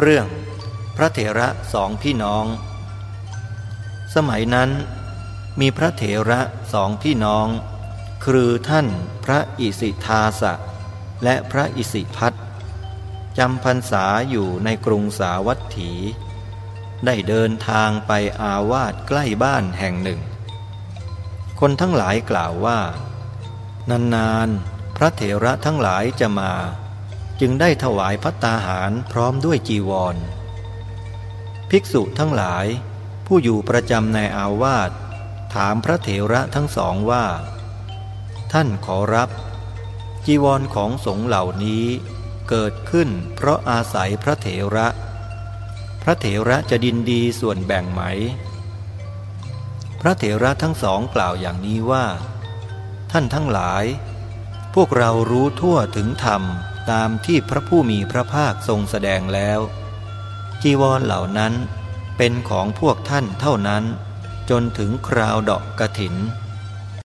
เรื่องพระเถระสองพี่น้อง สมัยนั้น มีพระเถระสองพี่น้อง คือท่านพระอิสิทาสะ และพระอิสิพัทจำพรรษาอยู่ในกรุงสาวัตถี ได้เดินทางไปอาวาสใกล้บ้านแห่งหนึ่ง คนทั้งหลายกล่าวว่า นานๆ พระเถระทั้งหลายจะมา จึงได้ถวายพัตตาหารพร้อมด้วยจีวร ภิกษุทั้งหลาย ผู้อยู่ประจำในอาวาสถามพระเถระทั้งสองว่า ท่านขอรับ จีวรของสงฆ์เหล่านี้เกิดขึ้นเพราะอาศัยพระเถระ พระเถระจะดินดีส่วนแบ่งไหม พระเถระทั้งสองกล่าวอย่างนี้ว่า ท่านทั้งหลาย พวกเรารู้ทั่วถึงธรรม ตามที่พระผู้มีพระภาคทรงแสดงแล้ว จีวรเหล่านั้นเป็นของพวกท่านเท่านั้น จนถึงคราวดอกกระถิน